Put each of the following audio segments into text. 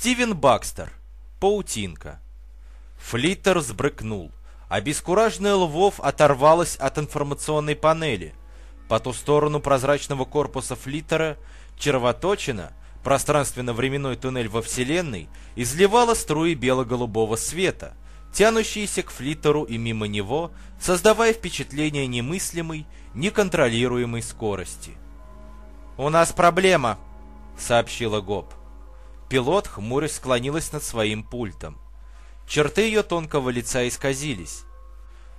Стивен Бакстер. Паутинка. Флиттер сбрыкнул. Обескураженная Львов оторвалась от информационной панели. По ту сторону прозрачного корпуса Флиттера червоточина, пространственно-временной туннель во Вселенной, изливала струи бело-голубого света, тянущиеся к Флиттеру и мимо него, создавая впечатление немыслимой, неконтролируемой скорости. «У нас проблема», — сообщила Гоб. Пилот, хмурясь, склонилась над своим пультом. Черты ее тонкого лица исказились.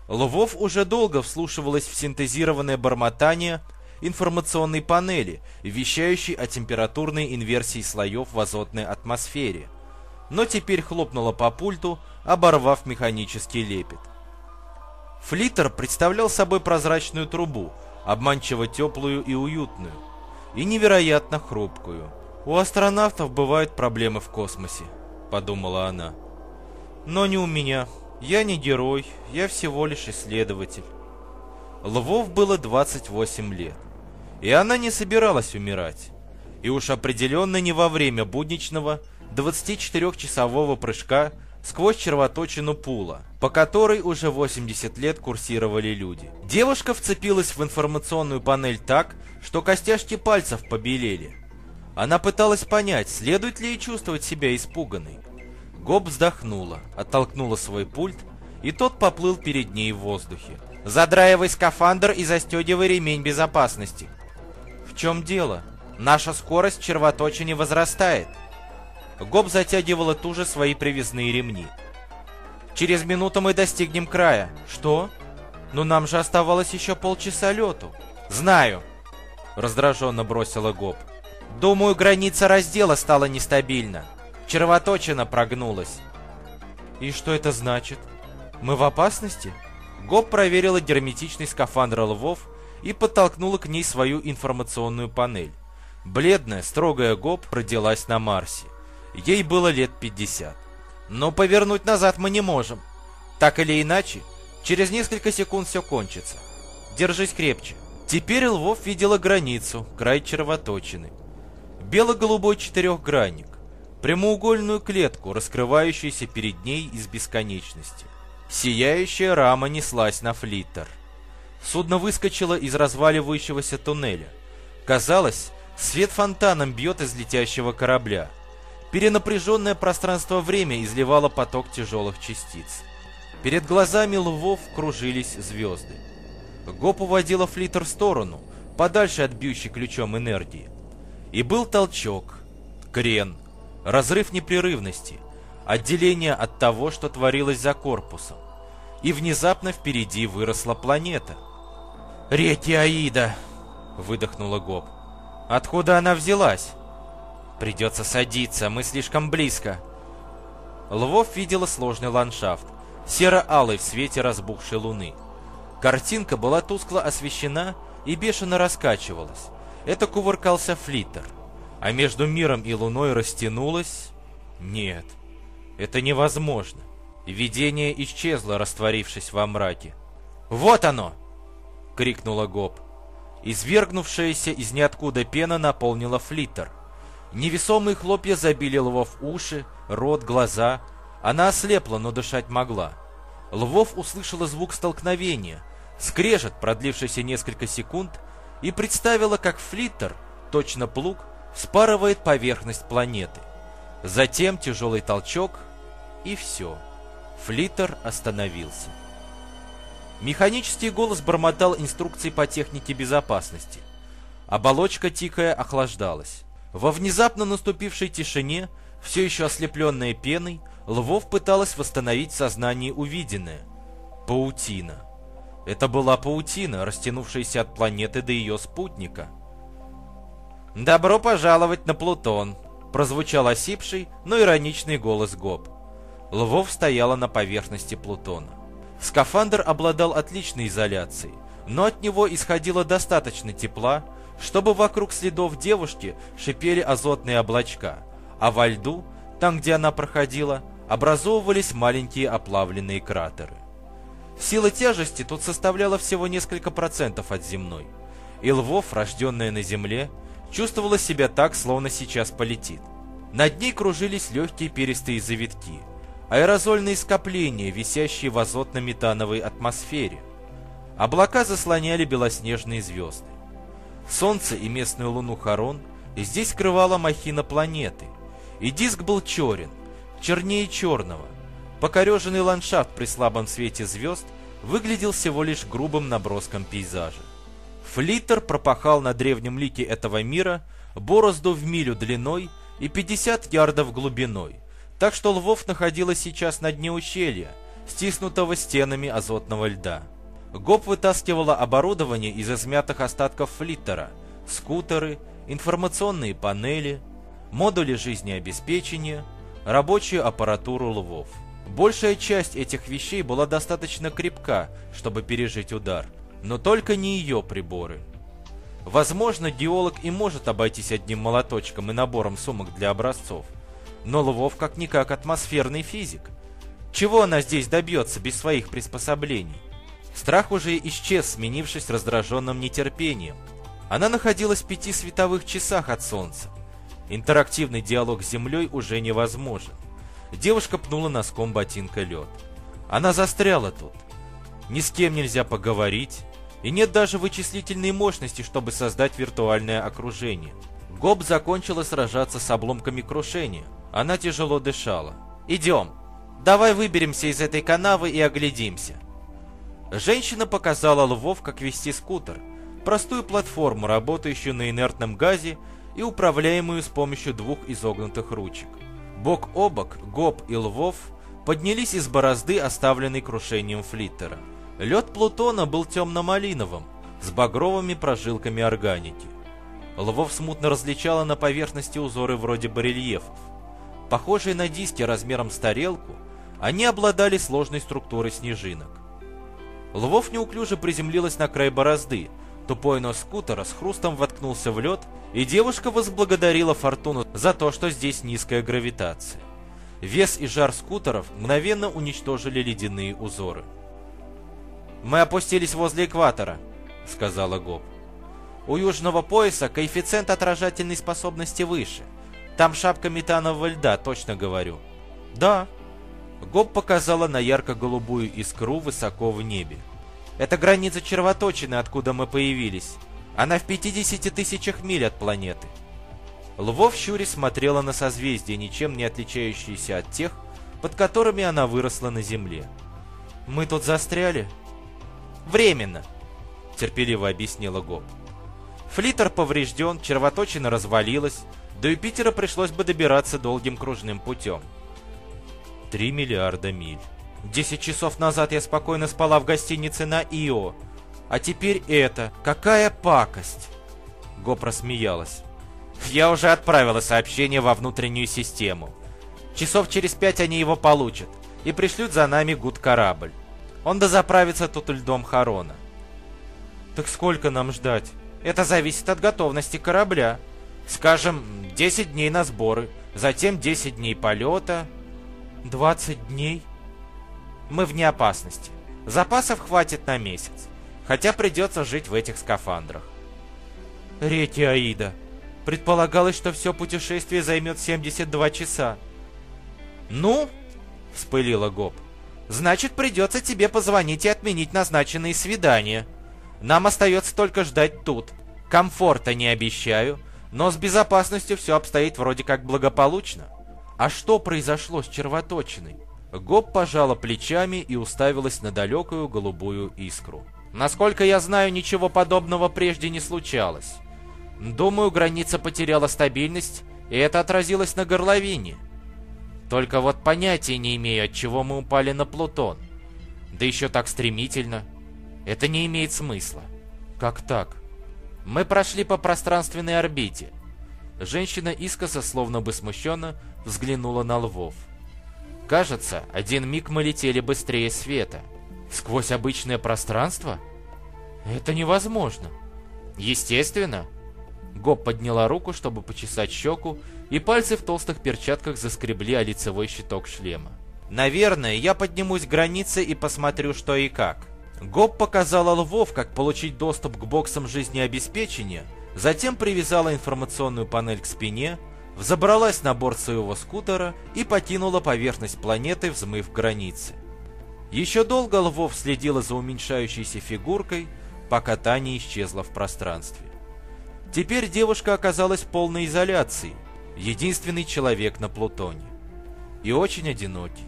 Львов уже долго вслушивалась в синтезированное бормотание информационной панели, вещающей о температурной инверсии слоев в азотной атмосфере, но теперь хлопнула по пульту, оборвав механический лепет. Флиттер представлял собой прозрачную трубу, обманчиво теплую и уютную, и невероятно хрупкую. «У астронавтов бывают проблемы в космосе», — подумала она. «Но не у меня. Я не герой, я всего лишь исследователь». Львов было 28 лет, и она не собиралась умирать. И уж определенно не во время будничного 24-часового прыжка сквозь червоточину пула, по которой уже 80 лет курсировали люди. Девушка вцепилась в информационную панель так, что костяшки пальцев побелели. Она пыталась понять, следует ли ей чувствовать себя испуганной. Гоб вздохнула, оттолкнула свой пульт, и тот поплыл перед ней в воздухе. «Задраивай скафандр и застегивай ремень безопасности». «В чем дело? Наша скорость червоточине возрастает». Гоб затягивала туже свои привязные ремни. «Через минуту мы достигнем края». «Что? Но нам же оставалось еще полчаса лету». «Знаю», — раздраженно бросила Гоб. Думаю, граница раздела стала нестабильна. Червоточина прогнулась. И что это значит? Мы в опасности? Гоб проверила герметичный скафандр львов и подтолкнула к ней свою информационную панель. Бледная, строгая Гоб родилась на Марсе. Ей было лет 50. Но повернуть назад мы не можем. Так или иначе, через несколько секунд все кончится. Держись крепче. Теперь Львов видела границу, край червоточины бело-голубой четырехгранник, прямоугольную клетку, раскрывающуюся перед ней из бесконечности. Сияющая рама неслась на флиттер. Судно выскочило из разваливающегося туннеля. Казалось, свет фонтаном бьет из летящего корабля. Перенапряженное пространство-время изливало поток тяжелых частиц. Перед глазами львов кружились звезды. Гоп уводила флиттер в сторону, подальше от бьющей ключом энергии. И был толчок, крен, разрыв непрерывности, отделение от того, что творилось за корпусом. И внезапно впереди выросла планета. «Реки Аида!» — выдохнула Гоб. «Откуда она взялась?» «Придется садиться, мы слишком близко». Львов видела сложный ландшафт, серо-алый в свете разбухшей луны. Картинка была тускло освещена и бешено раскачивалась. Это кувыркался флиттер. А между миром и луной растянулось... Нет, это невозможно. Видение исчезло, растворившись во мраке. «Вот оно!» — крикнула Гоб. Извергнувшаяся из ниоткуда пена наполнила флиттер. Невесомые хлопья забили Львов уши, рот, глаза. Она ослепла, но дышать могла. Львов услышала звук столкновения. Скрежет, продлившийся несколько секунд, и представила, как флиттер, точно плуг, спарывает поверхность планеты. Затем тяжелый толчок, и все. Флиттер остановился. Механический голос бормотал инструкции по технике безопасности. Оболочка тикая охлаждалась. Во внезапно наступившей тишине, все еще ослепленная пеной, Львов пыталась восстановить в сознании увиденное. Паутина. Это была паутина, растянувшаяся от планеты до ее спутника. «Добро пожаловать на Плутон!» — прозвучал осипший, но ироничный голос Гоб. Львов стояла на поверхности Плутона. Скафандр обладал отличной изоляцией, но от него исходило достаточно тепла, чтобы вокруг следов девушки шипели азотные облачка, а во льду, там где она проходила, образовывались маленькие оплавленные кратеры. Сила тяжести тут составляла всего несколько процентов от земной. И Львов, рожденная на земле, чувствовала себя так, словно сейчас полетит. Над ней кружились легкие перистые завитки, аэрозольные скопления, висящие в азотно-метановой атмосфере. Облака заслоняли белоснежные звезды. Солнце и местную луну Харон здесь скрывала махина планеты, и диск был черен, чернее черного. Покореженный ландшафт при слабом свете звезд выглядел всего лишь грубым наброском пейзажа. Флиттер пропахал на древнем лике этого мира борозду в милю длиной и 50 ярдов глубиной, так что Львов находилась сейчас на дне ущелья, стиснутого стенами азотного льда. ГОП вытаскивала оборудование из измятых остатков флиттера, скутеры, информационные панели, модули жизнеобеспечения, рабочую аппаратуру Львов. Большая часть этих вещей была достаточно крепка, чтобы пережить удар, но только не ее приборы – Возможно, геолог и может обойтись одним молоточком и набором сумок для образцов. Но Львов как-никак атмосферный физик. Чего она здесь добьется без своих приспособлений? Страх уже исчез, сменившись раздраженным нетерпением. Она находилась в пяти световых часах от Солнца. Интерактивный диалог с Землей уже невозможен. Девушка пнула носком ботинка лед. Она застряла тут. Ни с кем нельзя поговорить, и нет даже вычислительной мощности, чтобы создать виртуальное окружение. Гоб закончила сражаться с обломками крушения. Она тяжело дышала. «Идем. Давай выберемся из этой канавы и оглядимся». Женщина показала Львов, как вести скутер. Простую платформу, работающую на инертном газе и управляемую с помощью двух изогнутых ручек. Бок о бок Гоб и Львов поднялись из борозды, оставленной крушением флиттера. Лед Плутона был темно-малиновым, с багровыми прожилками органики. Львов смутно различала на поверхности узоры вроде барельефов. Похожие на диски размером с тарелку, они обладали сложной структурой снежинок. Львов неуклюже приземлилась на край борозды, тупой нос скутера с хрустом воткнулся в лед, и девушка возблагодарила Фортуну за то, что здесь низкая гравитация. Вес и жар скутеров мгновенно уничтожили ледяные узоры. «Мы опустились возле экватора», — сказала Гоб. «У южного пояса коэффициент отражательной способности выше. Там шапка метанового льда, точно говорю». «Да». Гоб показала на ярко-голубую искру высоко в небе. «Это граница червоточины, откуда мы появились. Она в 50 тысячах миль от планеты». Львов щури смотрела на созвездия, ничем не отличающиеся от тех, под которыми она выросла на Земле. «Мы тут застряли?» Временно, терпеливо объяснила Гоб. Флиттер поврежден, червоточина развалилась, до Юпитера пришлось бы добираться долгим кружным путем. Три миллиарда миль. Десять часов назад я спокойно спала в гостинице на Ио. А теперь это. Какая пакость!» Гоп рассмеялась. «Я уже отправила сообщение во внутреннюю систему. Часов через пять они его получат и пришлют за нами гуд-корабль. Он дозаправится тут льдом Харона. Так сколько нам ждать? Это зависит от готовности корабля. Скажем, 10 дней на сборы, затем 10 дней полета. 20 дней? Мы вне опасности. Запасов хватит на месяц. Хотя придется жить в этих скафандрах. Реки Аида. Предполагалось, что все путешествие займет 72 часа. Ну, вспылила Гоп. Значит, придется тебе позвонить и отменить назначенные свидания. Нам остается только ждать тут. Комфорта не обещаю, но с безопасностью все обстоит вроде как благополучно. А что произошло с червоточиной? Гоб пожала плечами и уставилась на далекую голубую искру. Насколько я знаю, ничего подобного прежде не случалось. Думаю, граница потеряла стабильность, и это отразилось на горловине. Только вот понятия не имею, от чего мы упали на Плутон. Да еще так стремительно. Это не имеет смысла. Как так? Мы прошли по пространственной орбите. Женщина искоса, словно бы смущенно, взглянула на Львов. Кажется, один миг мы летели быстрее света. Сквозь обычное пространство? Это невозможно. Естественно. Гоб подняла руку, чтобы почесать щеку, и пальцы в толстых перчатках заскребли о лицевой щиток шлема. «Наверное, я поднимусь к границе и посмотрю, что и как». Гоб показала Львов, как получить доступ к боксам жизнеобеспечения, затем привязала информационную панель к спине, взобралась на борт своего скутера и покинула поверхность планеты, взмыв границы. Еще долго Львов следила за уменьшающейся фигуркой, пока та не исчезла в пространстве. Теперь девушка оказалась в полной изоляции, единственный человек на Плутоне. И очень одинокий.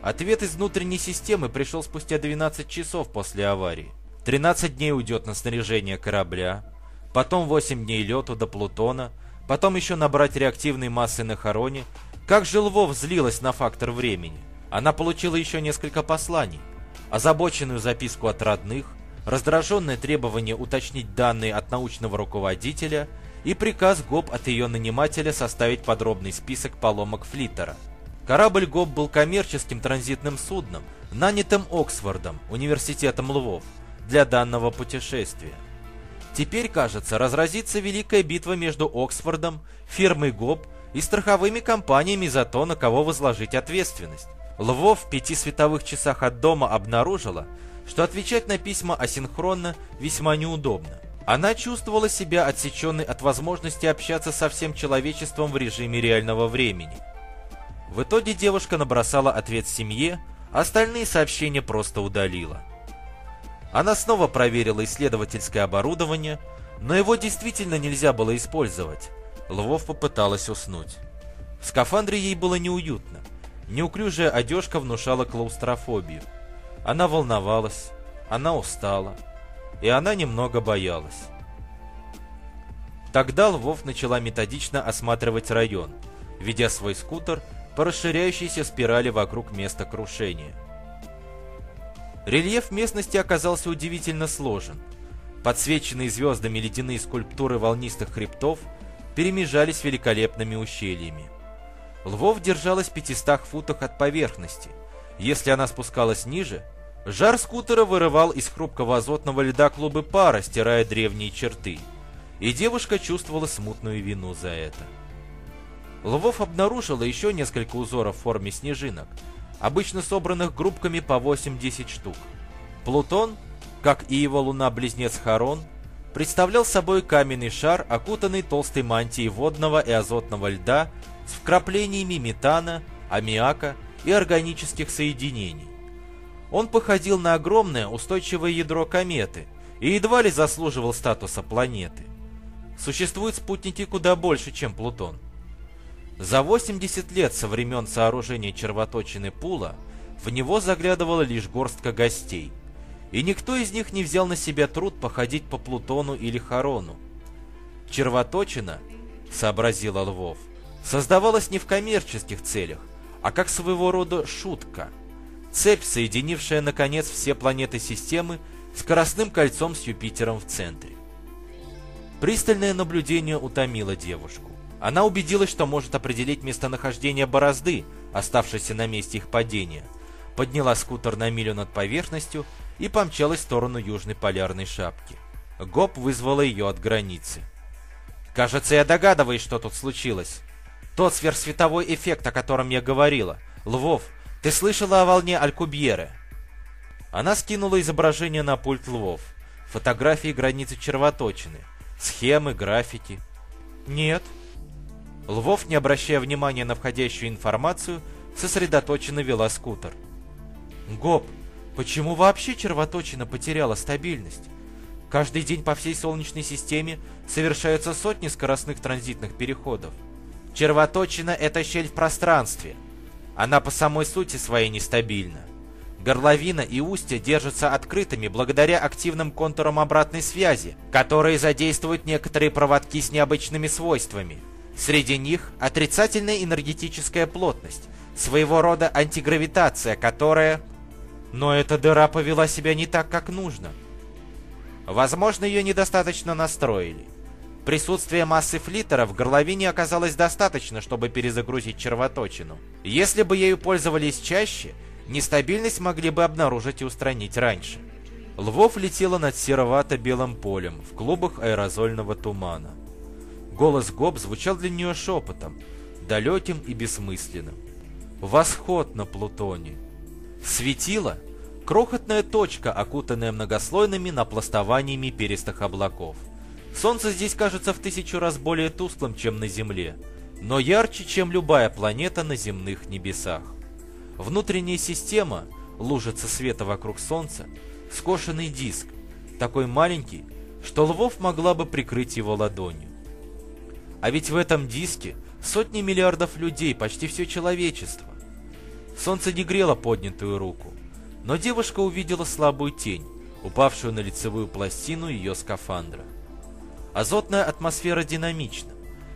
Ответ из внутренней системы пришел спустя 12 часов после аварии. 13 дней уйдет на снаряжение корабля, потом 8 дней лету до Плутона, потом еще набрать реактивной массы на Хароне. Как же Львов злилась на фактор времени. Она получила еще несколько посланий. Озабоченную записку от родных, раздраженное требование уточнить данные от научного руководителя и приказ ГОП от ее нанимателя составить подробный список поломок флиттера – Корабль ГОП был коммерческим транзитным судном, нанятым Оксфордом, университетом Львов, для данного путешествия. Теперь, кажется, разразится великая битва между Оксфордом, фирмой ГОП и страховыми компаниями за то, на кого возложить ответственность. Львов в пяти световых часах от дома обнаружила, что отвечать на письма асинхронно весьма неудобно. Она чувствовала себя отсеченной от возможности общаться со всем человечеством в режиме реального времени. В итоге девушка набросала ответ семье, остальные сообщения просто удалила. Она снова проверила исследовательское оборудование, но его действительно нельзя было использовать. Львов попыталась уснуть. В скафандре ей было неуютно. Неуклюжая одежка внушала клаустрофобию. Она волновалась, она устала, и она немного боялась. Тогда Львов начала методично осматривать район, ведя свой скутер по расширяющейся спирали вокруг места крушения. Рельеф местности оказался удивительно сложен. Подсвеченные звездами ледяные скульптуры волнистых хребтов перемежались великолепными ущельями. Львов держалась в 500 футах от поверхности. Если она спускалась ниже, жар скутера вырывал из хрупкого азотного льда клубы пара, стирая древние черты. И девушка чувствовала смутную вину за это. Львов обнаружила еще несколько узоров в форме снежинок, обычно собранных группками по 8-10 штук. Плутон, как и его луна-близнец Харон, представлял собой каменный шар, окутанный толстой мантией водного и азотного льда с вкраплениями метана, аммиака и органических соединений. Он походил на огромное устойчивое ядро кометы и едва ли заслуживал статуса планеты. Существуют спутники куда больше, чем Плутон. За 80 лет со времен сооружения червоточины Пула в него заглядывала лишь горстка гостей, и никто из них не взял на себя труд походить по Плутону или Харону. Червоточина, сообразил Львов, создавалась не в коммерческих целях, а как своего рода шутка. Цепь, соединившая, наконец, все планеты системы скоростным кольцом с Юпитером в центре. Пристальное наблюдение утомило девушку. Она убедилась, что может определить местонахождение борозды, оставшейся на месте их падения, подняла скутер на милю над поверхностью и помчалась в сторону южной полярной шапки. Гоп вызвала ее от границы. «Кажется, я догадываюсь, что тут случилось. Тот сверхсветовой эффект, о котором я говорила. Львов, ты слышала о волне Алькубьеры?» Она скинула изображение на пульт Львов. Фотографии границы червоточины. Схемы, графики. «Нет», Львов, не обращая внимания на входящую информацию, сосредоточенно вела скутер. «Гоп, почему вообще червоточина потеряла стабильность? Каждый день по всей Солнечной системе совершаются сотни скоростных транзитных переходов. Червоточина — это щель в пространстве. Она по самой сути своей нестабильна. Горловина и устья держатся открытыми благодаря активным контурам обратной связи, которые задействуют некоторые проводки с необычными свойствами — Среди них отрицательная энергетическая плотность, своего рода антигравитация, которая... Но эта дыра повела себя не так, как нужно. Возможно, ее недостаточно настроили. Присутствие массы флиттера в горловине оказалось достаточно, чтобы перезагрузить червоточину. Если бы ею пользовались чаще, нестабильность могли бы обнаружить и устранить раньше. Львов летела над серовато-белым полем в клубах аэрозольного тумана. Голос Гоб звучал для нее шепотом, далеким и бессмысленным. Восход на Плутоне. Светило — крохотная точка, окутанная многослойными напластованиями перистых облаков. Солнце здесь кажется в тысячу раз более тусклым, чем на Земле. но ярче, чем любая планета на земных небесах. Внутренняя система, лужица света вокруг Солнца, скошенный диск, такой маленький, что Львов могла бы прикрыть его ладонью. А ведь в этом диске сотни миллиардов людей, почти все человечество. Солнце не грело поднятую руку, но девушка увидела слабую тень, упавшую на лицевую пластину ее скафандра. Азотная атмосфера динамична.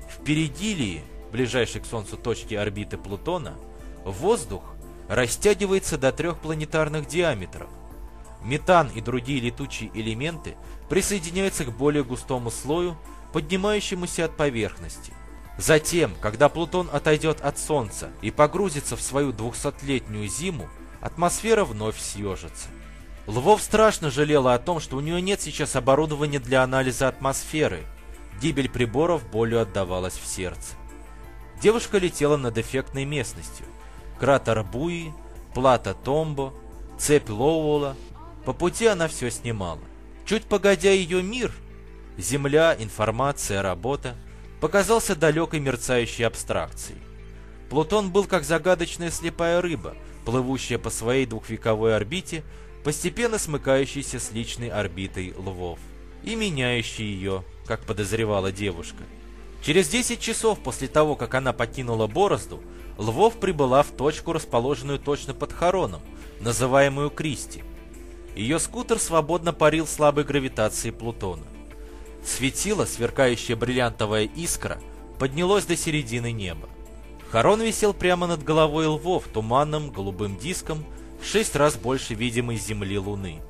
Впереди ли, ближайшей к Солнцу точки орбиты Плутона, воздух растягивается до трех планетарных диаметров. Метан и другие летучие элементы присоединяются к более густому слою, поднимающемуся от поверхности. Затем, когда Плутон отойдет от Солнца и погрузится в свою двухсотлетнюю зиму, атмосфера вновь съежится. Львов страшно жалела о том, что у нее нет сейчас оборудования для анализа атмосферы. Гибель приборов болью отдавалась в сердце. Девушка летела над эффектной местностью. Кратер Буи, плата Томбо, цепь Лоуола. По пути она все снимала. Чуть погодя ее мир, земля, информация, работа, показался далекой мерцающей абстракцией. Плутон был как загадочная слепая рыба, плывущая по своей двухвековой орбите, постепенно смыкающейся с личной орбитой львов и меняющей ее, как подозревала девушка. Через 10 часов после того, как она покинула Борозду, Львов прибыла в точку, расположенную точно под Хароном, называемую Кристи. Ее скутер свободно парил слабой гравитацией Плутона. Светило, сверкающая бриллиантовая искра, поднялось до середины неба. Харон висел прямо над головой львов туманным голубым диском, в шесть раз больше видимой Земли Луны.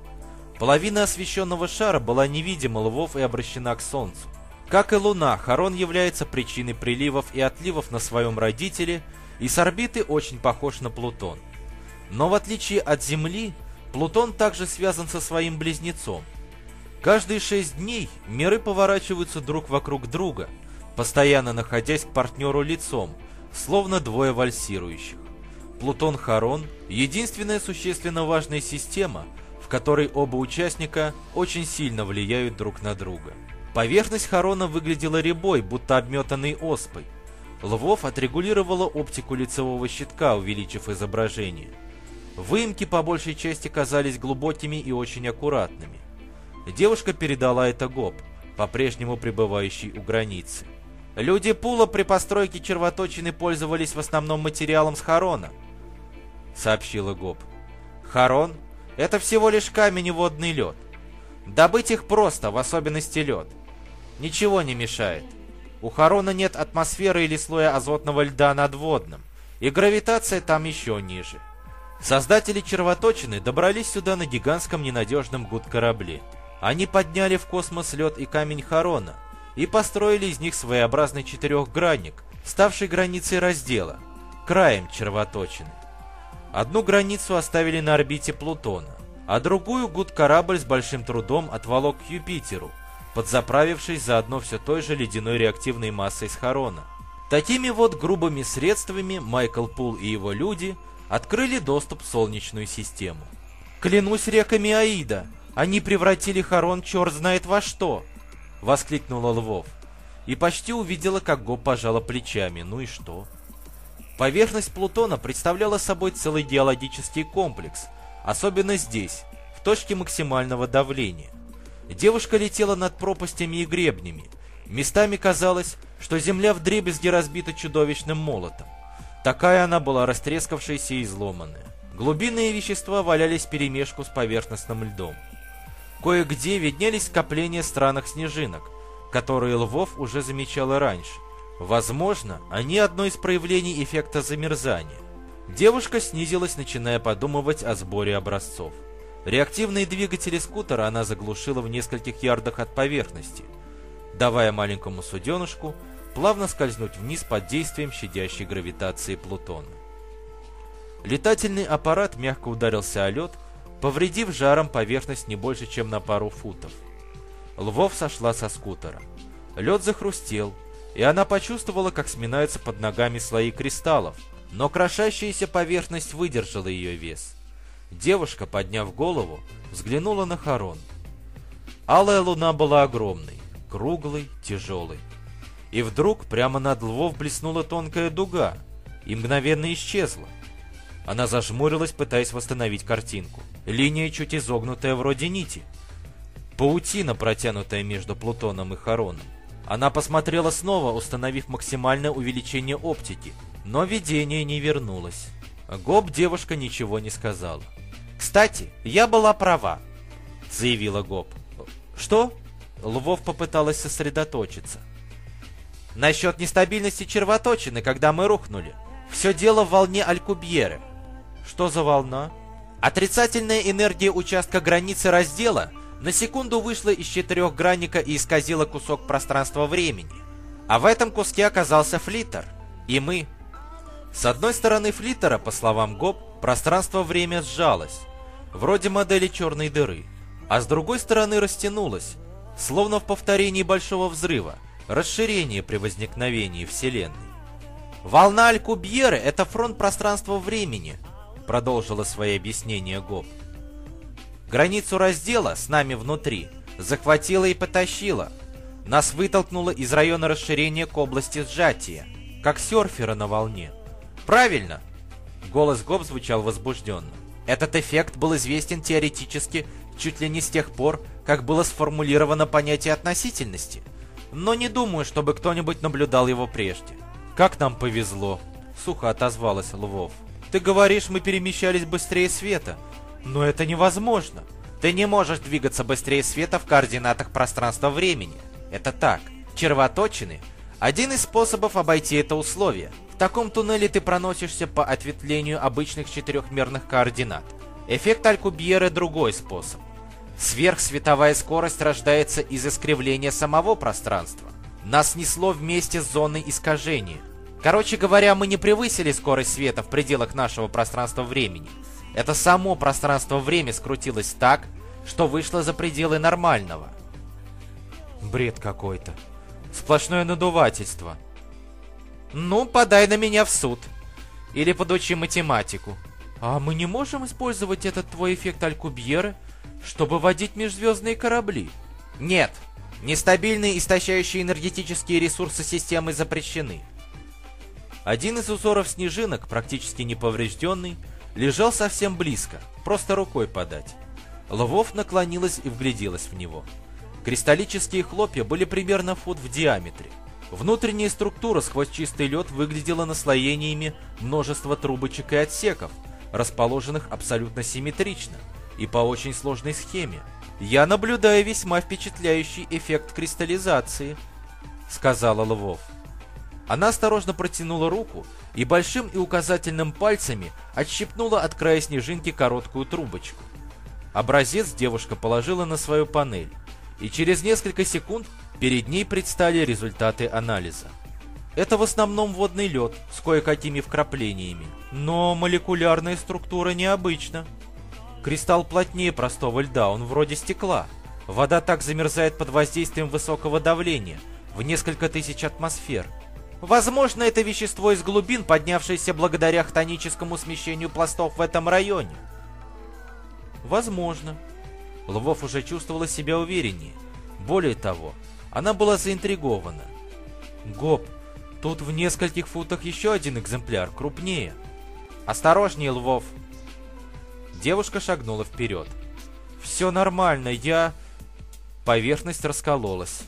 Половина освещенного шара была невидима львов и обращена к Солнцу. Как и Луна, Харон является причиной приливов и отливов на своем родителе и с орбиты очень похож на Плутон. Но в отличие от Земли, Плутон также связан со своим близнецом – Каждые шесть дней миры поворачиваются друг вокруг друга, постоянно находясь к партнеру лицом, словно двое вальсирующих. Плутон Харон – единственная существенно важная система, в которой оба участника очень сильно влияют друг на друга. Поверхность Харона выглядела рябой, будто обметанной оспой. Львов отрегулировала оптику лицевого щитка, увеличив изображение. Выемки по большей части казались глубокими и очень аккуратными. Девушка передала это Гоп, по-прежнему пребывающий у границы. Люди Пула при постройке червоточины пользовались в основном материалом с Харона, сообщила Гоп. Харон — это всего лишь камень и водный лед. Добыть их просто, в особенности лед. Ничего не мешает. У Харона нет атмосферы или слоя азотного льда над водным, и гравитация там еще ниже. Создатели червоточины добрались сюда на гигантском ненадежном гуд-корабле — они подняли в космос лед и камень Харона и построили из них своеобразный четырехгранник, ставший границей раздела, краем червоточины. Одну границу оставили на орбите Плутона, а другую гуд-корабль с большим трудом отволок к Юпитеру, подзаправившись заодно все той же ледяной реактивной массой с Харона. Такими вот грубыми средствами Майкл Пул и его люди открыли доступ в Солнечную систему. «Клянусь реками Аида!» Они превратили Харон черт знает во что!» — воскликнула Львов. И почти увидела, как Гоб пожала плечами. Ну и что? Поверхность Плутона представляла собой целый геологический комплекс, особенно здесь, в точке максимального давления. Девушка летела над пропастями и гребнями. Местами казалось, что земля вдребезги разбита чудовищным молотом. Такая она была растрескавшаяся и изломанная. Глубинные вещества валялись перемешку с поверхностным льдом. Кое-где виднелись скопления странных снежинок, которые Львов уже замечал и раньше. Возможно, они одно из проявлений эффекта замерзания. Девушка снизилась, начиная подумывать о сборе образцов. Реактивные двигатели скутера она заглушила в нескольких ярдах от поверхности, давая маленькому суденышку плавно скользнуть вниз под действием щадящей гравитации Плутона. Летательный аппарат мягко ударился о лед, повредив жаром поверхность не больше, чем на пару футов. Львов сошла со скутера. Лед захрустел, и она почувствовала, как сминаются под ногами слои кристаллов, но крошащаяся поверхность выдержала ее вес. Девушка, подняв голову, взглянула на Харон. Алая луна была огромной, круглой, тяжелой. И вдруг прямо над Львов блеснула тонкая дуга и мгновенно исчезла. Она зажмурилась, пытаясь восстановить картинку. Линия чуть изогнутая вроде нити. Паутина, протянутая между Плутоном и Хароном. Она посмотрела снова, установив максимальное увеличение оптики, но видение не вернулось. Гоб девушка ничего не сказала. «Кстати, я была права», — заявила Гоб. «Что?» Львов попыталась сосредоточиться. «Насчет нестабильности червоточины, когда мы рухнули. Все дело в волне Алькубьеры». «Что за волна?» Отрицательная энергия участка границы раздела на секунду вышла из четырехгранника и исказила кусок пространства-времени. А в этом куске оказался флиттер. И мы. С одной стороны флиттера, по словам Гоб, пространство-время сжалось, вроде модели черной дыры, а с другой стороны растянулось, словно в повторении Большого Взрыва, расширение при возникновении Вселенной. «Волна Алькубьеры — это фронт пространства-времени», — продолжила свои объяснения Гоб. Границу раздела с нами внутри захватила и потащила. Нас вытолкнуло из района расширения к области сжатия, как серфера на волне. Правильно! Голос Гоб звучал возбужденно. Этот эффект был известен теоретически чуть ли не с тех пор, как было сформулировано понятие относительности. Но не думаю, чтобы кто-нибудь наблюдал его прежде. «Как нам повезло!» — сухо отозвалась Львов. «Ты говоришь, мы перемещались быстрее света, но это невозможно. Ты не можешь двигаться быстрее света в координатах пространства-времени. Это так. Червоточины – один из способов обойти это условие. В таком туннеле ты проносишься по ответвлению обычных четырехмерных координат. Эффект Алькубьеры – другой способ. Сверхсветовая скорость рождается из искривления самого пространства. Нас несло вместе с зоной искажения. Короче говоря, мы не превысили скорость света в пределах нашего пространства-времени – это само пространство-время скрутилось так, что вышло за пределы нормального. Бред какой-то. Сплошное надувательство. Ну, подай на меня в суд. Или подучи математику. А мы не можем использовать этот твой эффект Алькубьеры, чтобы водить межзвездные корабли? Нет. Нестабильные истощающие энергетические ресурсы системы запрещены. Один из узоров снежинок, практически неповрежденный, лежал совсем близко, просто рукой подать. Львов наклонилась и вгляделась в него. Кристаллические хлопья были примерно фут в диаметре. Внутренняя структура сквозь чистый лед выглядела наслоениями множества трубочек и отсеков, расположенных абсолютно симметрично и по очень сложной схеме. «Я наблюдаю весьма впечатляющий эффект кристаллизации», — сказала Львов. Она осторожно протянула руку и большим и указательным пальцами отщипнула от края снежинки короткую трубочку. Образец девушка положила на свою панель, и через несколько секунд перед ней предстали результаты анализа. Это в основном водный лед с кое-какими вкраплениями, но молекулярная структура необычна. Кристалл плотнее простого льда, он вроде стекла. Вода так замерзает под воздействием высокого давления, в несколько тысяч атмосфер – Возможно, это вещество из глубин, поднявшееся благодаря хтоническому смещению пластов в этом районе. Возможно. Львов уже чувствовала себя увереннее. Более того, она была заинтригована. Гоп, тут в нескольких футах еще один экземпляр, крупнее. Осторожнее, Львов. Девушка шагнула вперед. Все нормально, я... Поверхность раскололась.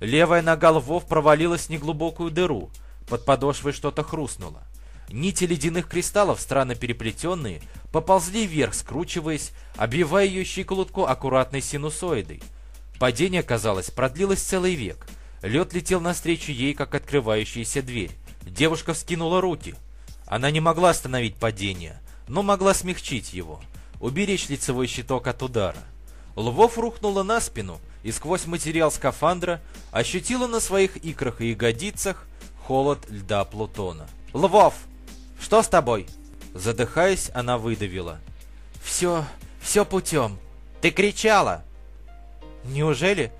Левая нога львов провалилась в неглубокую дыру. Под подошвой что-то хрустнуло. Нити ледяных кристаллов, странно переплетенные, поползли вверх, скручиваясь, обвивая ее щиколотку аккуратной синусоидой. Падение, казалось, продлилось целый век. Лед летел навстречу ей, как открывающаяся дверь. Девушка вскинула руки. Она не могла остановить падение, но могла смягчить его, уберечь лицевой щиток от удара. Львов рухнула на спину, и сквозь материал скафандра ощутила на своих икрах и ягодицах холод льда Плутона. «Львов, что с тобой?» Задыхаясь, она выдавила. «Все, все путем. Ты кричала!» «Неужели?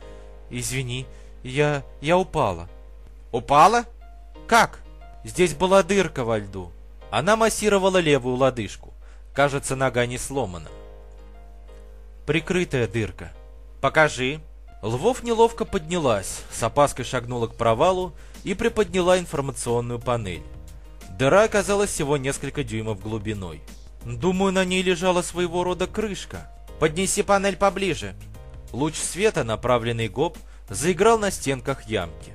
Извини, я... я упала». «Упала? Как?» «Здесь была дырка во льду». Она массировала левую лодыжку. Кажется, нога не сломана. Прикрытая дырка. «Покажи». Львов неловко поднялась, с опаской шагнула к провалу и приподняла информационную панель. Дыра оказалась всего несколько дюймов глубиной. Думаю, на ней лежала своего рода крышка. Поднеси панель поближе. Луч света, направленный гоп, заиграл на стенках ямки.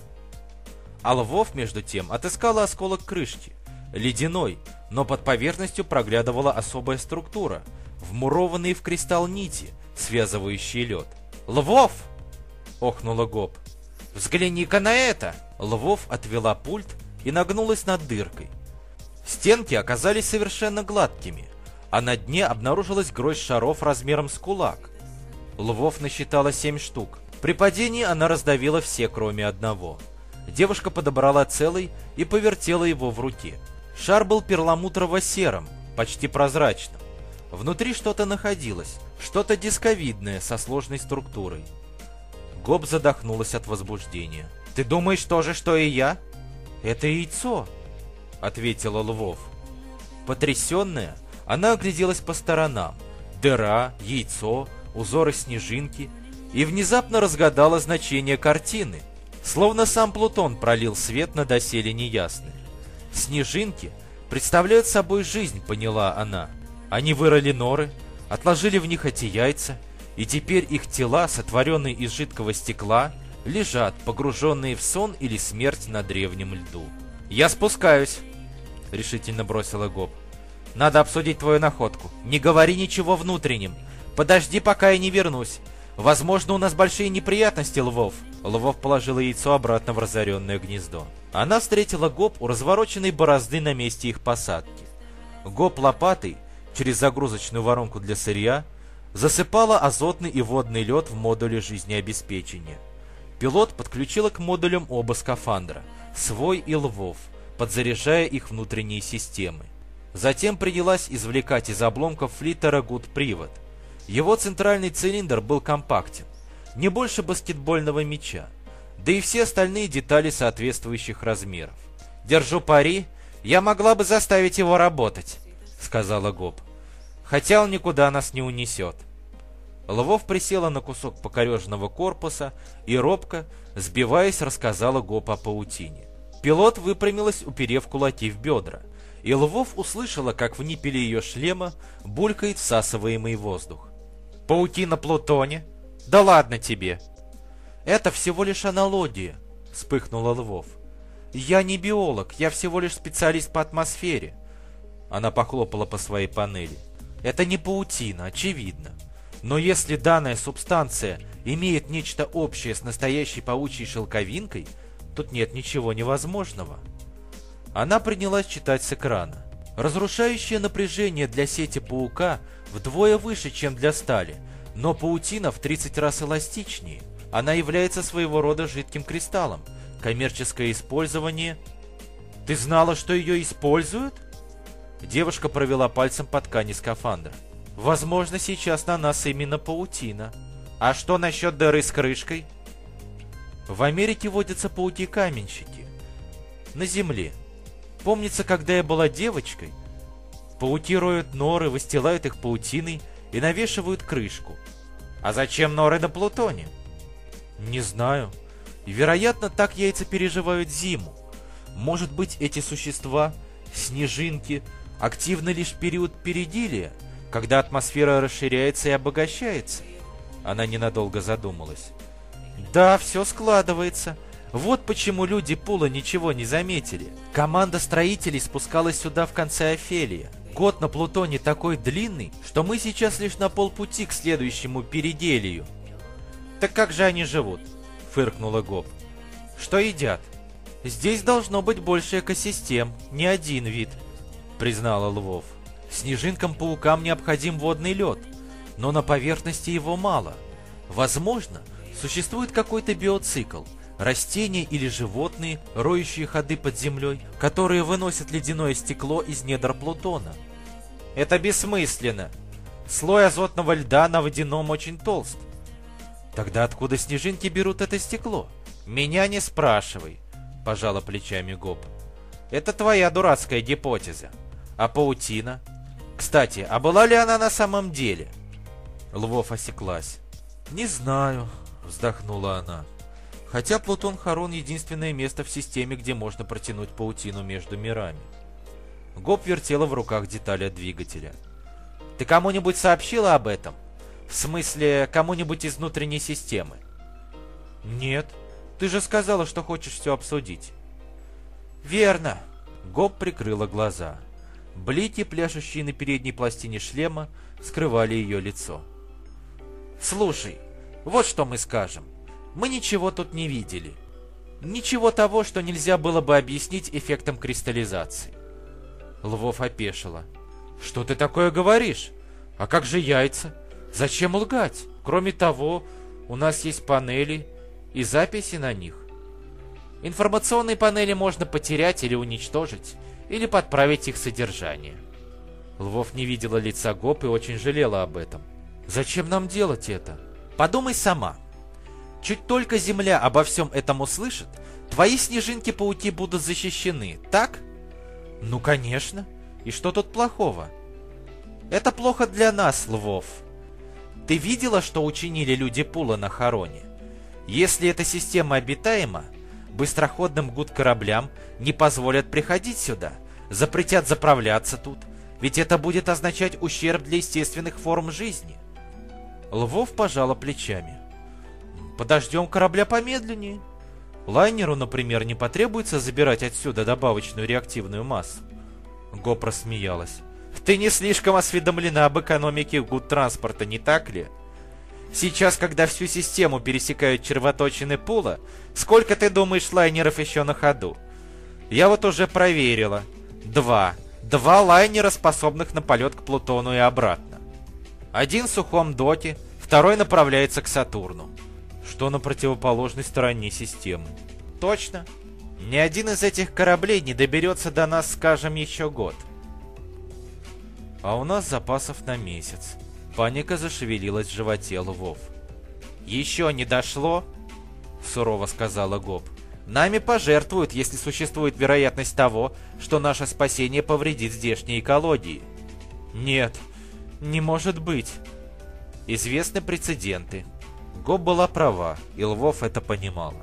А Львов, между тем, отыскала осколок крышки. Ледяной, но под поверхностью проглядывала особая структура, вмурованные в кристалл нити, связывающие лед. «Львов!» — охнула Гоп. «Взгляни-ка на это!» Львов отвела пульт и нагнулась над дыркой. Стенки оказались совершенно гладкими, а на дне обнаружилась гроздь шаров размером с кулак. Львов насчитала семь штук. При падении она раздавила все, кроме одного. Девушка подобрала целый и повертела его в руке. Шар был перламутрово-серым, почти прозрачным. Внутри что-то находилось, что-то дисковидное со сложной структурой. Гоб задохнулась от возбуждения. «Ты думаешь то же, что и я?» «Это яйцо», — ответила Львов. Потрясенная, она огляделась по сторонам. Дыра, яйцо, узоры снежинки. И внезапно разгадала значение картины. Словно сам Плутон пролил свет на доселе неясное. Снежинки представляют собой жизнь, поняла она. Они вырыли норы, отложили в них эти яйца, и теперь их тела, сотворенные из жидкого стекла, лежат, погруженные в сон или смерть на древнем льду. «Я спускаюсь», — решительно бросила Гоб. «Надо обсудить твою находку. Не говори ничего внутренним. Подожди, пока я не вернусь. Возможно, у нас большие неприятности, Львов». Львов положила яйцо обратно в разоренное гнездо. Она встретила Гоб у развороченной борозды на месте их посадки. Гоб лопатой, через загрузочную воронку для сырья, засыпала азотный и водный лед в модуле жизнеобеспечения. Пилот подключила к модулям оба скафандра, свой и Львов, подзаряжая их внутренние системы. Затем принялась извлекать из обломков флиттера гуд привод. Его центральный цилиндр был компактен, не больше баскетбольного мяча, да и все остальные детали соответствующих размеров. «Держу пари, я могла бы заставить его работать», — сказала Гоб. «Хотя он никуда нас не унесет». Львов присела на кусок покореженного корпуса и робко, сбиваясь, рассказала Гоб о паутине. Пилот выпрямилась, уперев кулаки в бедра, и Львов услышала, как в ниппеле ее шлема булькает всасываемый воздух. «Паутина Плутоне? Да ладно тебе!» «Это всего лишь аналогия», — вспыхнула Львов. «Я не биолог, я всего лишь специалист по атмосфере». Она похлопала по своей панели. «Это не паутина, очевидно. Но если данная субстанция имеет нечто общее с настоящей паучьей шелковинкой, тут нет ничего невозможного». Она принялась читать с экрана. Разрушающее напряжение для сети паука вдвое выше, чем для стали, но паутина в 30 раз эластичнее. Она является своего рода жидким кристаллом. Коммерческое использование... Ты знала, что ее используют? Девушка провела пальцем по ткани скафандра. Возможно, сейчас на нас именно паутина. А что насчет дыры с крышкой? В Америке водятся пауки-каменщики. На земле. Помнится, когда я была девочкой, пауки роют норы, выстилают их паутиной и навешивают крышку. А зачем норы на Плутоне? Не знаю. Вероятно, так яйца переживают зиму. Может быть, эти существа, снежинки, активны лишь в период переделия, когда атмосфера расширяется и обогащается? Она ненадолго задумалась. Да, все складывается. Вот почему люди Пула ничего не заметили. Команда строителей спускалась сюда в конце Офелия. Год на Плутоне такой длинный, что мы сейчас лишь на полпути к следующему переделию. «Так как же они живут?» — фыркнула Гоб. «Что едят?» «Здесь должно быть больше экосистем, не один вид», — признала Львов. «Снежинкам-паукам необходим водный лед, но на поверхности его мало. Возможно, существует какой-то биоцикл, растения или животные, роющие ходы под землей, которые выносят ледяное стекло из недр Плутона. Это бессмысленно. Слой азотного льда на водяном очень толст. Тогда откуда снежинки берут это стекло? Меня не спрашивай, пожала плечами Гоб. Это твоя дурацкая гипотеза. А паутина? Кстати, а была ли она на самом деле? Львов осеклась. Не знаю. вздохнула она. Хотя Плутон Харон единственное место в системе, где можно протянуть паутину между мирами. Гоп вертела в руках детали двигателя. Ты кому-нибудь сообщила об этом? В смысле, кому-нибудь из внутренней системы? Нет. Ты же сказала, что хочешь все обсудить. Верно. Гоп прикрыла глаза. Блики, пляшущие на передней пластине шлема, скрывали ее лицо. Слушай, вот что мы скажем. Мы ничего тут не видели. Ничего того, что нельзя было бы объяснить эффектом кристаллизации. Львов опешила. Что ты такое говоришь? А как же яйца? Зачем лгать? Кроме того, у нас есть панели и записи на них. Информационные панели можно потерять или уничтожить, или подправить их содержание. Львов не видела лица Гоп и очень жалела об этом. Зачем нам делать это? Подумай сама. Чуть только Земля обо всем этом услышит, твои снежинки-пауки будут защищены, так? Ну, конечно. И что тут плохого? Это плохо для нас, Львов. Ты видела, что учинили люди Пула на Хароне? Если эта система обитаема, быстроходным гуд-кораблям не позволят приходить сюда, запретят заправляться тут, ведь это будет означать ущерб для естественных форм жизни. Львов пожала плечами. Подождем корабля помедленнее. Лайнеру, например, не потребуется забирать отсюда добавочную реактивную массу. Гоп рассмеялась. Ты не слишком осведомлена об экономике гуд-транспорта, не так ли? Сейчас, когда всю систему пересекают червоточины пула, сколько, ты думаешь, лайнеров еще на ходу? Я вот уже проверила. Два. Два лайнера, способных на полет к Плутону и обратно. Один в сухом доке, второй направляется к Сатурну. Что на противоположной стороне системы. Точно. Ни один из этих кораблей не доберется до нас, скажем, еще год. А у нас запасов на месяц. Паника зашевелилась в животе львов. «Еще не дошло?» — сурово сказала Гоб. «Нами пожертвуют, если существует вероятность того, что наше спасение повредит здешней экологии». «Нет, не может быть». Известны прецеденты. Гоб была права, и Львов это понимала.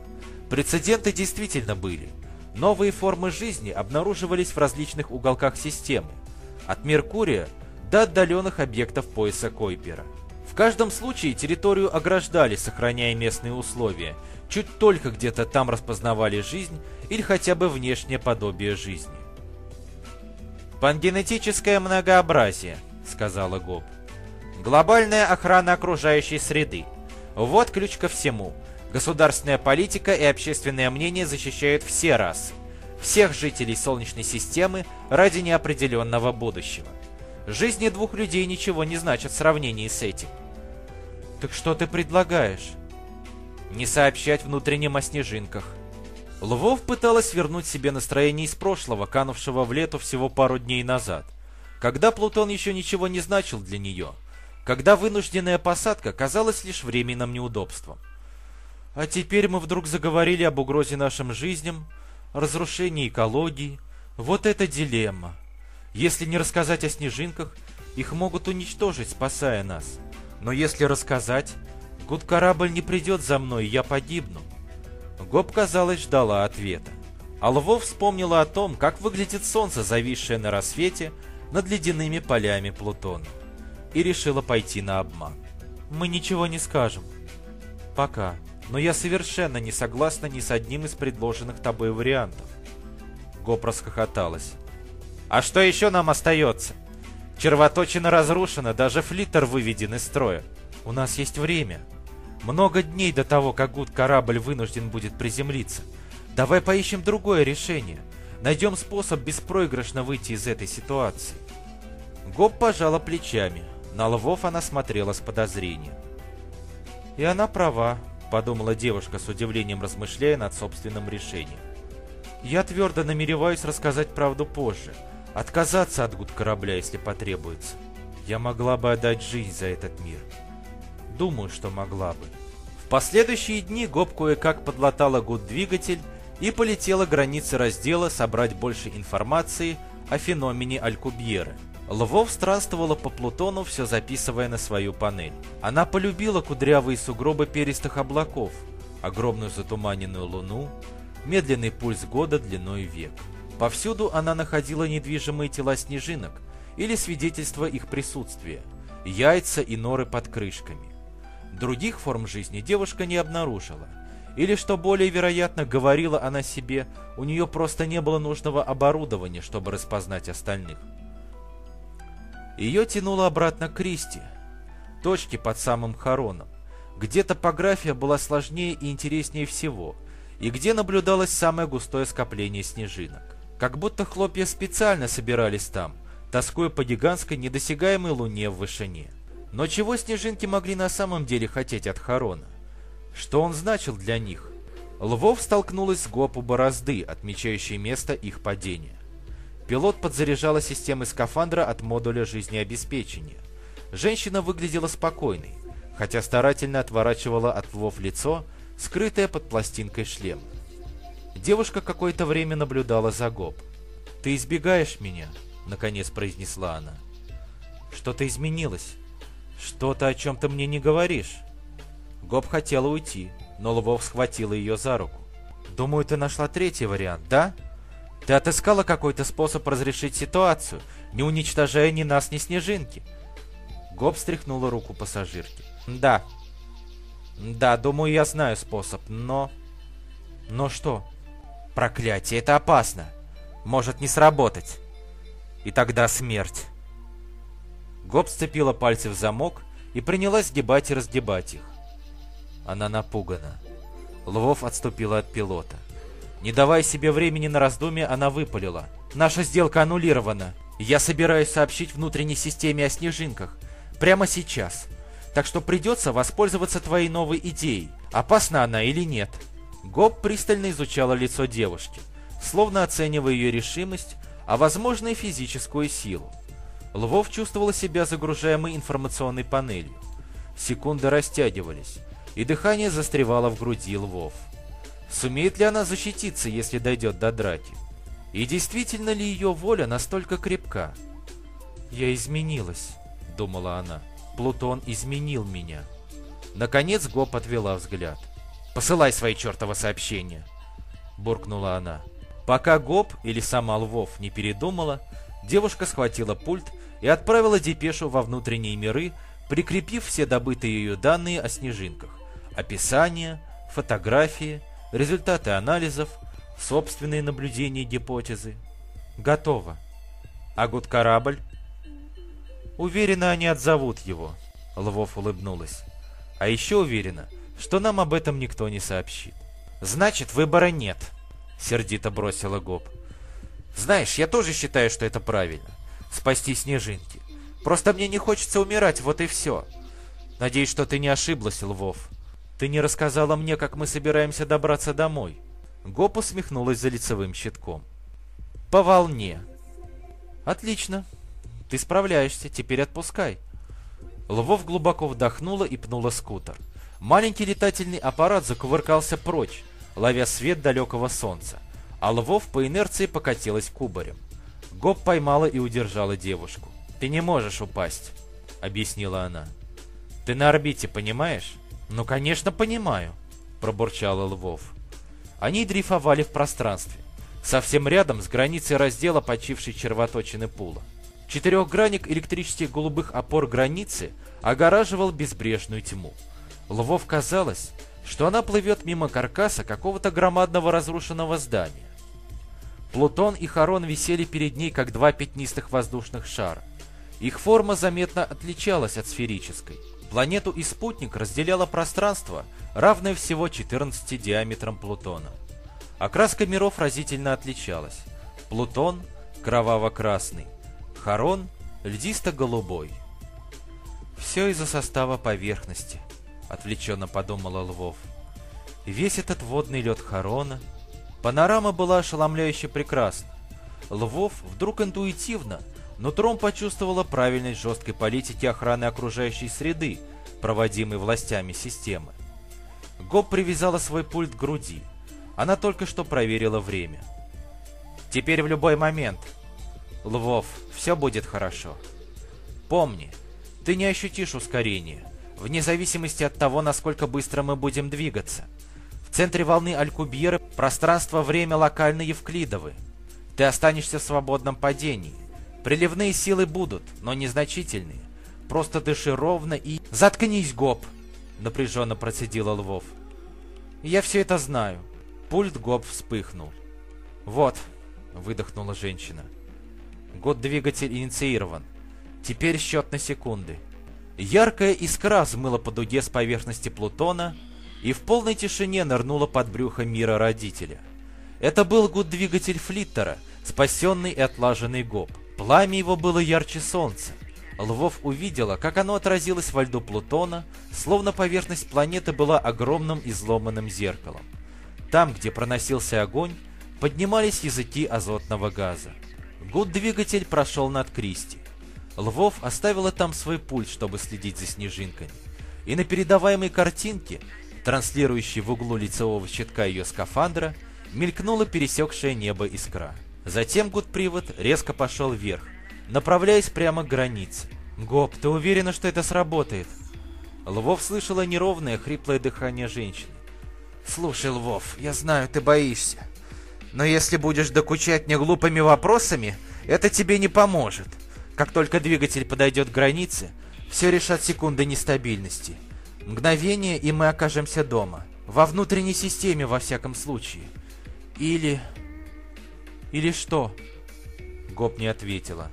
Прецеденты действительно были. Новые формы жизни обнаруживались в различных уголках системы. От Меркурия до отдаленных объектов пояса Койпера. В каждом случае территорию ограждали, сохраняя местные условия. Чуть только где-то там распознавали жизнь или хотя бы внешнее подобие жизни. «Пангенетическое многообразие», — сказала Гоб. «Глобальная охрана окружающей среды. Вот ключ ко всему. Государственная политика и общественное мнение защищают все расы, всех жителей Солнечной системы ради неопределенного будущего. Жизни двух людей ничего не значат в сравнении с этим. Так что ты предлагаешь? Не сообщать внутренним о снежинках. Львов пыталась вернуть себе настроение из прошлого, канувшего в лету всего пару дней назад, когда Плутон еще ничего не значил для нее, когда вынужденная посадка казалась лишь временным неудобством. А теперь мы вдруг заговорили об угрозе нашим жизням, разрушении экологии. Вот это дилемма. Если не рассказать о снежинках, их могут уничтожить, спасая нас. Но если рассказать, гуд-корабль не придет за мной, я погибну. Гоб, казалось, ждала ответа. А Львов вспомнила о том, как выглядит солнце, зависшее на рассвете над ледяными полями Плутона. И решила пойти на обман. Мы ничего не скажем. Пока. Но я совершенно не согласна ни с одним из предложенных тобой вариантов. Гоп расхохоталась. А что еще нам остается? Червоточина разрушена, даже флиттер выведен из строя. У нас есть время. Много дней до того, как гуд-корабль вынужден будет приземлиться. Давай поищем другое решение. Найдем способ беспроигрышно выйти из этой ситуации. Гоб пожала плечами. На Львов она смотрела с подозрением. И она права, подумала девушка с удивлением размышляя над собственным решением. Я твердо намереваюсь рассказать правду позже, Отказаться от гуд корабля, если потребуется. Я могла бы отдать жизнь за этот мир. Думаю, что могла бы. В последующие дни Гоб кое-как подлатала гуд-двигатель и полетела границы раздела собрать больше информации о феномене Алькубьеры. Львов странствовала по Плутону, все записывая на свою панель. Она полюбила кудрявые сугробы перистых облаков, огромную затуманенную луну, медленный пульс года длиной век. Повсюду она находила недвижимые тела снежинок или свидетельства их присутствия, яйца и норы под крышками. Других форм жизни девушка не обнаружила. Или, что более вероятно, говорила она себе, у нее просто не было нужного оборудования, чтобы распознать остальных. Ее тянуло обратно к Кристи, точке под самым хороном, где топография была сложнее и интереснее всего, и где наблюдалось самое густое скопление снежинок. Как будто хлопья специально собирались там, тоскуя по гигантской недосягаемой луне в вышине. Но чего снежинки могли на самом деле хотеть от Харона? Что он значил для них? Львов столкнулась с Гопу борозды, отмечающей место их падения. Пилот подзаряжала системы скафандра от модуля жизнеобеспечения. Женщина выглядела спокойной, хотя старательно отворачивала от львов лицо, скрытое под пластинкой шлема. Девушка какое-то время наблюдала за Гоп. «Ты избегаешь меня?» — наконец произнесла она. «Что-то изменилось. Что-то, о чем ты мне не говоришь». Гоп хотела уйти, но Львов схватила ее за руку. «Думаю, ты нашла третий вариант, да?» Ты отыскала какой-то способ разрешить ситуацию, не уничтожая ни нас, ни снежинки. Гоб встряхнула руку пассажирки. Да. Да, думаю, я знаю способ, но... Но что? Проклятие, это опасно. Может не сработать. И тогда смерть. Гоб сцепила пальцы в замок и принялась сгибать и разгибать их. Она напугана. Львов отступила от пилота. Не давая себе времени на раздумье, она выпалила. «Наша сделка аннулирована. Я собираюсь сообщить внутренней системе о снежинках. Прямо сейчас. Так что придется воспользоваться твоей новой идеей. Опасна она или нет?» Гоб пристально изучала лицо девушки, словно оценивая ее решимость, а возможно и физическую силу. Львов чувствовала себя загружаемой информационной панелью. Секунды растягивались, и дыхание застревало в груди Львов. Сумеет ли она защититься, если дойдет до драки? И действительно ли ее воля настолько крепка? «Я изменилась», — думала она. «Плутон изменил меня». Наконец Гоп отвела взгляд. «Посылай свои чертово сообщения», — буркнула она. Пока Гоп или сама Львов не передумала, девушка схватила пульт и отправила депешу во внутренние миры, прикрепив все добытые ее данные о снежинках. Описание, фотографии, результаты анализов, собственные наблюдения и гипотезы. Готово. А гуд-корабль? Уверена, они отзовут его. Львов улыбнулась. А еще уверена, что нам об этом никто не сообщит. Значит, выбора нет, сердито бросила Гоб. Знаешь, я тоже считаю, что это правильно. Спасти снежинки. Просто мне не хочется умирать, вот и все. Надеюсь, что ты не ошиблась, Львов. Ты не рассказала мне, как мы собираемся добраться домой. Гоп усмехнулась за лицевым щитком. По волне. Отлично. Ты справляешься, теперь отпускай. Львов глубоко вдохнула и пнула скутер. Маленький летательный аппарат закувыркался прочь, ловя свет далекого солнца, а Львов по инерции покатилась кубарем. Гоп поймала и удержала девушку. «Ты не можешь упасть», — объяснила она. «Ты на орбите, понимаешь? «Ну, конечно, понимаю», — пробурчал Львов. Они дрейфовали в пространстве, совсем рядом с границей раздела почившей червоточины пула. Четырехгранник электрических голубых опор границы огораживал безбрежную тьму. Львов казалось, что она плывет мимо каркаса какого-то громадного разрушенного здания. Плутон и Харон висели перед ней, как два пятнистых воздушных шара. Их форма заметно отличалась от сферической. Планету и спутник разделяло пространство, равное всего 14 диаметрам Плутона. Окраска миров разительно отличалась. Плутон – кроваво-красный, Харон – льдисто-голубой. «Все из-за состава поверхности», – отвлеченно подумала Львов. Весь этот водный лед Харона. Панорама была ошеломляюще прекрасна. Львов вдруг интуитивно – но Тром почувствовала правильность жесткой политики охраны окружающей среды, проводимой властями системы. Гоб привязала свой пульт к груди. Она только что проверила время. «Теперь в любой момент». Львов, все будет хорошо. Помни, ты не ощутишь ускорения, вне зависимости от того, насколько быстро мы будем двигаться. Центре волны Алькубьеры пространство-время локально евклидовы. Ты останешься в свободном падении. Приливные силы будут, но незначительные. Просто дыши ровно и... «Заткнись, Гоп!» — напряженно процедила Львов. «Я все это знаю». Пульт Гоп вспыхнул. «Вот», — выдохнула женщина. Год-двигатель инициирован. Теперь счет на секунды. Яркая искра взмыла по дуге с поверхности Плутона и в полной тишине нырнула под брюхо мира родителя. Это был гуд-двигатель Флиттера, спасенный и отлаженный Гоп. Пламя его было ярче солнца. Львов увидела, как оно отразилось во льду Плутона, словно поверхность планеты была огромным изломанным зеркалом. Там, где проносился огонь, поднимались языки азотного газа. Гуд-двигатель прошел над Кристи. Львов оставила там свой пульт, чтобы следить за снежинками. И на передаваемой картинке, транслирующей в углу лицевого щитка ее скафандра, мелькнула пересекшая небо искра. Затем гуд-привод резко пошел вверх, направляясь прямо к границе. «Гоп, ты уверена, что это сработает?» Львов слышала неровное, хриплое дыхание женщины. «Слушай, Львов, я знаю, ты боишься. Но если будешь докучать мне глупыми вопросами, это тебе не поможет. Как только двигатель подойдет к границе, все решат секунды нестабильности. Мгновение, и мы окажемся дома. Во внутренней системе, во всяком случае. Или... Или что? Гоп не ответила.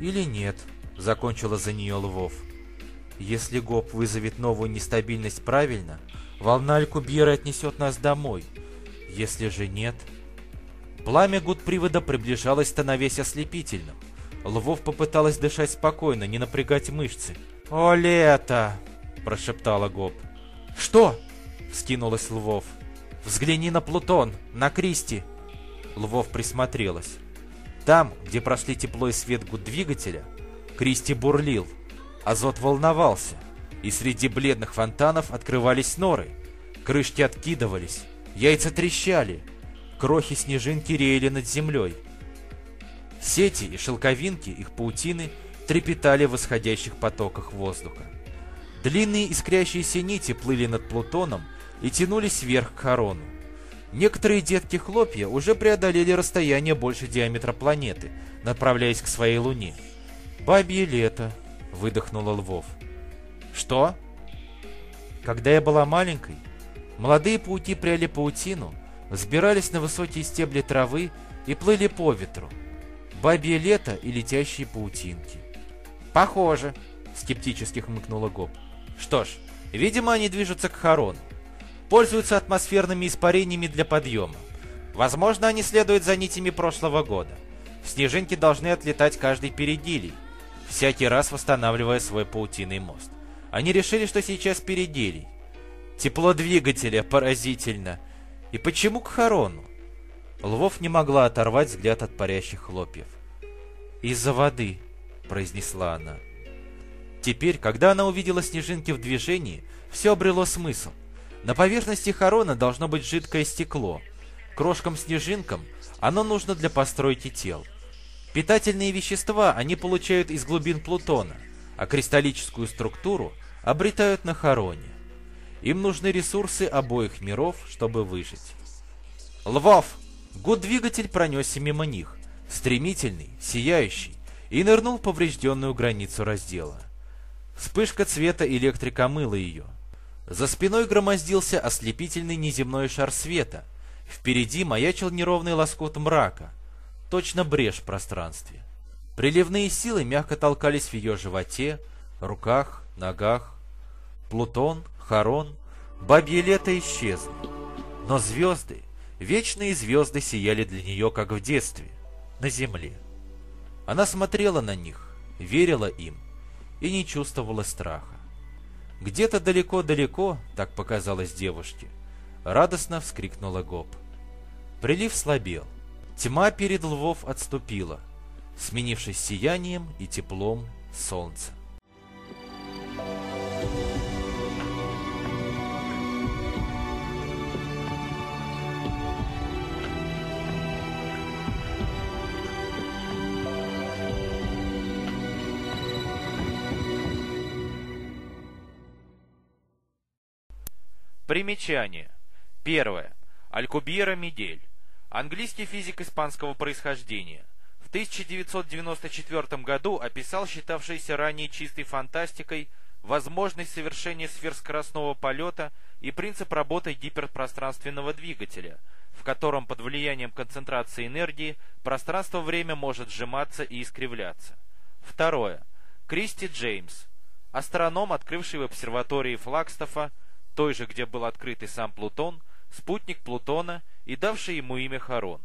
Или нет, закончила за нее Львов. Если Гоп вызовет новую нестабильность правильно, волна Алькубьера отнесет нас домой — если же нет... Пламя гуд-привода приближалось, становясь ослепительным. Львов попыталась дышать спокойно, не напрягать мышцы. «О, лето!» – прошептала Гоб. «Что?» – вскинулась Львов. «Взгляни на Плутон, на Кристи!» Львов присмотрелась. Там, где прошли тепло и свет гуд-двигателя, Кристи бурлил, азот волновался, и среди бледных фонтанов открывались норы, крышки откидывались, Яйца трещали, крохи-снежинки реяли над землей. Сети и шелковинки их паутины трепетали в восходящих потоках воздуха. Длинные искрящиеся нити плыли над Плутоном и тянулись вверх к Харону. Некоторые детки хлопья уже преодолели расстояние больше диаметра планеты, направляясь к своей Луне. «Бабье лето», — выдохнула Львов. «Что?» Когда я была маленькой, Молодые пауки пряли паутину, взбирались на высокие стебли травы и плыли по ветру. Бабье лето и летящие паутинки. «Похоже», — скептически хмыкнула Гоп. «Что ж, видимо, они движутся к Харону. Пользуются атмосферными испарениями для подъема. Возможно, они следуют за нитями прошлого года. Снежинки должны отлетать каждый передилий, всякий раз восстанавливая свой паутиный мост. Они решили, что сейчас переделий, Тепло двигателя поразительно. И почему к Харону? Львов не могла оторвать взгляд от парящих хлопьев. «Из-за воды», — произнесла она. Теперь, когда она увидела снежинки в движении, все обрело смысл. На поверхности Харона должно быть жидкое стекло. Крошкам-снежинкам оно нужно для постройки тел. Питательные вещества они получают из глубин Плутона, а кристаллическую структуру обретают на Хароне. Им нужны ресурсы обоих миров, чтобы выжить. «Львов!» Гуд-двигатель пронесся мимо них, стремительный, сияющий, и нырнул в поврежденную границу раздела. Вспышка цвета электрика мыла ее. За спиной громоздился ослепительный неземной шар света. Впереди маячил неровный лоскут мрака, точно брешь в пространстве. Приливные силы мягко толкались в ее животе, руках, ногах. Плутон, Харон, бабье лето исчезли. Но звезды, вечные звезды сияли для нее, как в детстве, на земле. Она смотрела на них, верила им и не чувствовала страха. Где-то далеко-далеко, так показалось девушке, радостно вскрикнула Гоп. Прилив слабел. Тьма перед львов отступила, сменившись сиянием и теплом солнца. Примечание. Первое. Алькубьера Мидель. Английский физик испанского происхождения. В 1994 году описал считавшийся ранее чистой фантастикой возможность совершения сверхскоростного полета и принцип работы гиперпространственного двигателя, в котором под влиянием концентрации энергии пространство-время может сжиматься и искривляться. Второе. Кристи Джеймс, астроном, открывший в обсерватории Флагстафа, той же, где был открыт и сам Плутон, спутник Плутона и давший ему имя Харон.